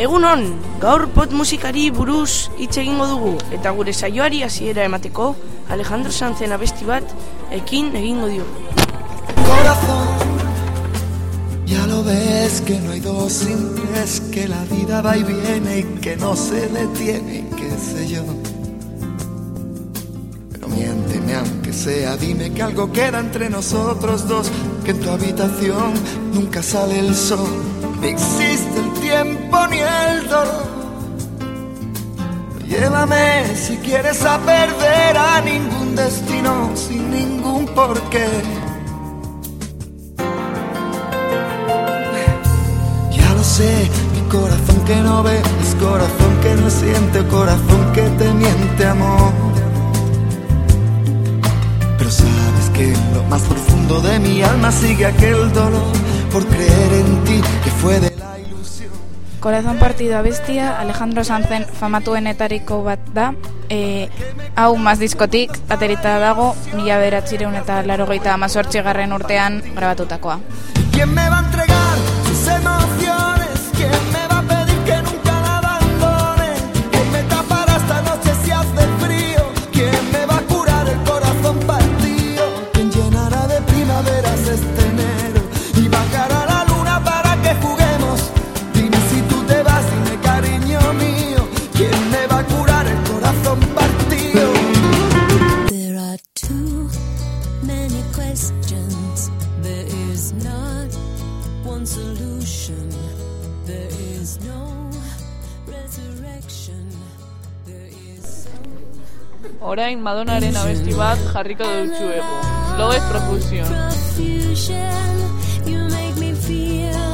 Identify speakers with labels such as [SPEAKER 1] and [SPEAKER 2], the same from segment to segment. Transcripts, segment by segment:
[SPEAKER 1] Egun hon, gaur pot musikari buruz hitz egingo dugu eta gure saioari hasiera emateko Alejandro Sanzen abesti bat ekin egingo dio.
[SPEAKER 2] Corazón, ya lo ves que no hay dos sin tres, que la vida va y viene y que no se detiene y qué sé yo. Pero miénteme aunque sea, dime que algo queda entre nosotros dos, que en tu habitación nunca sale el sol, existe ni el dolor. Llévame si quieres a perder a ningún destino sin ningún porqué. Ya lo sé, mi corazón que no ve es corazón que no siente, corazón que te miente, amor. Pero sabes que en lo más profundo de mi alma sigue aquel dolor por creer en ti que fue de la.
[SPEAKER 3] Corazon partido abestia, Alejandro Sanzen famatuenetariko bat da, e, hau maz diskotik, aterita dago, mila beratzireun eta larogeita amazortzi garren urtean grabatutakoa.
[SPEAKER 2] ¿Quién me va a entregar sus emociones?
[SPEAKER 4] Questions. There is not one solution. There is no resurrection. There is
[SPEAKER 5] Orain Madonaren abesti bat jarriko dutxuegu. Logez profusion.
[SPEAKER 4] profusion. You make me feel,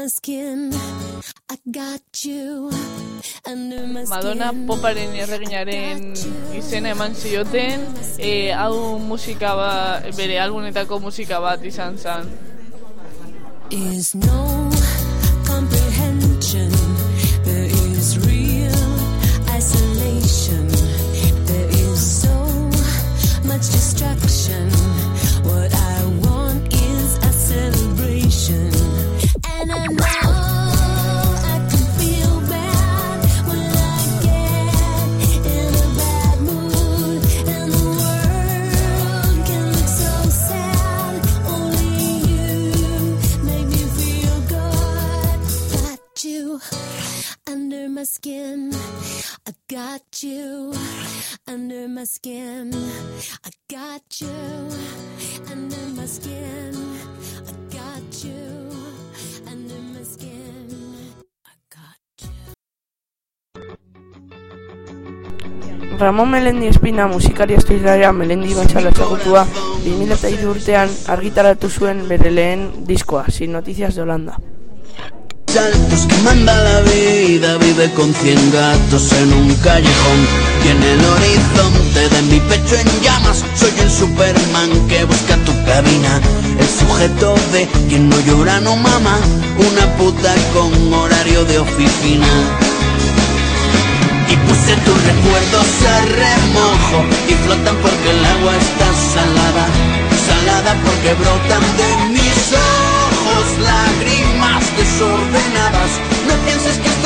[SPEAKER 4] my skin. I got you under my skin.
[SPEAKER 5] Madonna poparen erreginaren izena eman zioten, e, hau musika ba, bere albunetako musika bat izan zen.
[SPEAKER 4] is no comprehension. I got you under my skin. I got you under my skin. I got you under my skin. I got you.
[SPEAKER 1] Ramon Melendi Espina musikari asturiara Melendi Gonzalo ezagutua 2003 urtean argitaratu zuen bere lehen diskoa, Sin Noticias de Holanda.
[SPEAKER 6] Saltos que manda la vida vive con cien gatos en un callejón. Y en el horizonte de mi pecho en llamas soy el Superman que busca tu cabina. El sujeto de quien no llora no mama una puta con horario de oficina. Y puse tus recuerdos a remojo y flotan porque el agua está salada, salada porque brotan de mis ojos lágrimas desordenadas. No pienses que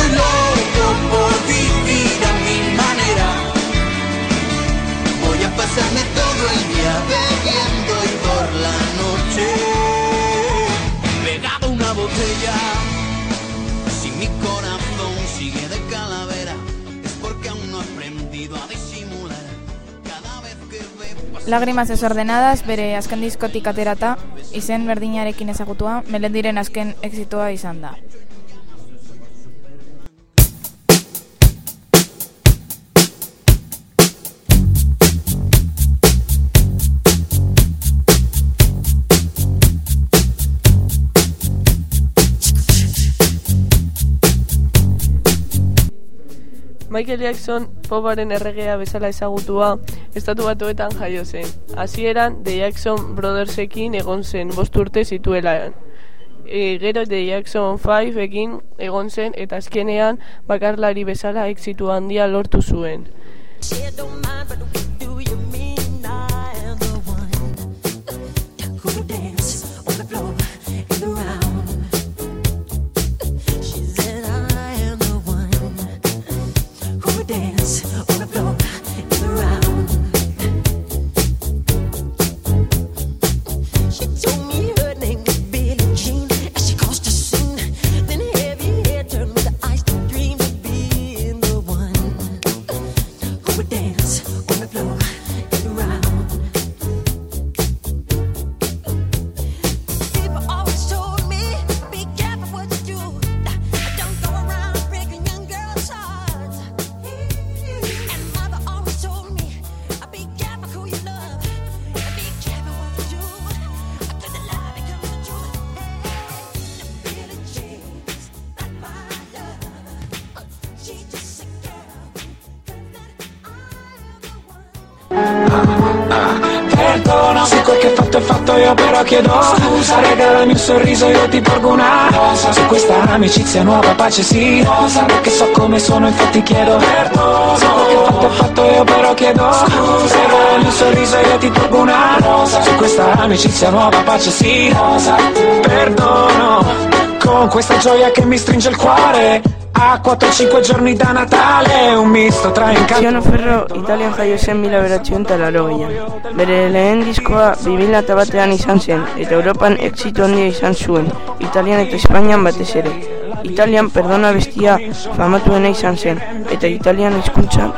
[SPEAKER 3] Lágrimas desordenadas bere azken diskotik aterata, izen berdinarekin ezagutua, melendiren azken exitoa izan da.
[SPEAKER 5] Michael Jackson poparen erregea bezala ezagutua estatu batuetan jaio zen. Hasieran The Jackson Brothersekin egon zen bost urte zituela. E, gero The Jackson 5 ekin egon zen eta azkenean bakarlari bezala exitu handia lortu zuen.
[SPEAKER 7] Fatto è fatto io però chiedo. Scusa. Regalami un sorriso io ti porgo una rosa. Su questa amicizia nuova pace sì. Rosa. Perché so come sono infatti chiedo Perdono. Che fatto è fatto io però chiedo. Scusa. Regalami un sorriso io ti porgo una rosa. Su questa amicizia nuova pace sì. Rosa. Perdono. Con questa gioia che mi stringe il cuore A 4-5 giorni da Natale Un misto tra incanto
[SPEAKER 1] Tiziano Ferro Italian jaio zen mila beratzion eta. Bere lehen diskoa 2000 batean izan zen, eta Europan exitu handia izan zuen, Italian eta Espainian batez ere. Italian perdona bestia famatuena izan zen, eta Italian hizkuntzan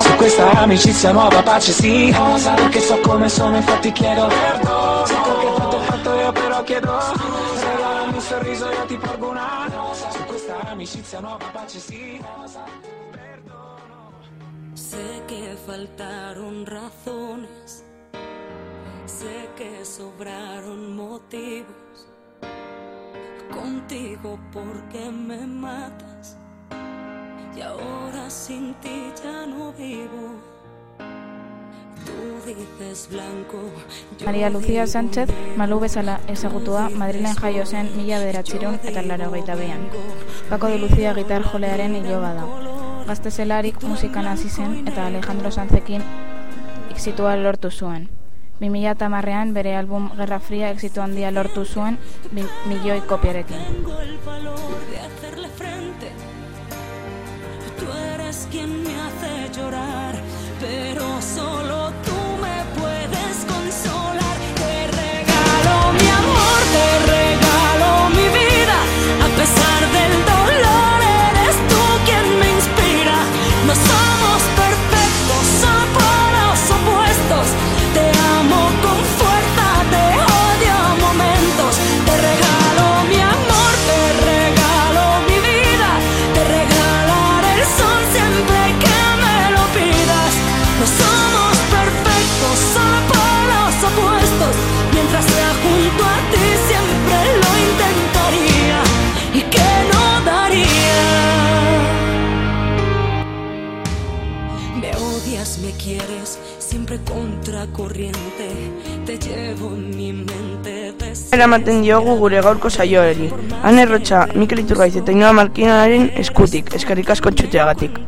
[SPEAKER 7] Su questa amicizia nuova pace sì Perché so come sono infatti chiedo Perdono Rosa
[SPEAKER 8] Sé que faltaron razones, sé que sobraron motivos. Contigo porque me matas y ahora sin ti ya no vivo.
[SPEAKER 3] Maria Lucia
[SPEAKER 8] digo
[SPEAKER 3] Sánchez, malu bezala ezagutua Madrilen jaio zen mila bederatzireun eta laurogeita bean. Paco de Lucia gitar jolearen iloba da. Gazte zelarik musikan hasi zen eta Alejandro Sanzekin exitua lortu zuen. 2010ean bere album Guerra Fria exitu handia lortu zuen milioi kopiarekin.
[SPEAKER 8] Tú eres quien me hace llorar,
[SPEAKER 1] eramaten diogu gure gaurko saioari. Han errotxa Mikel Iturgaiz eta Inoa Markinaren eskutik, eskerrik asko txuteagatik.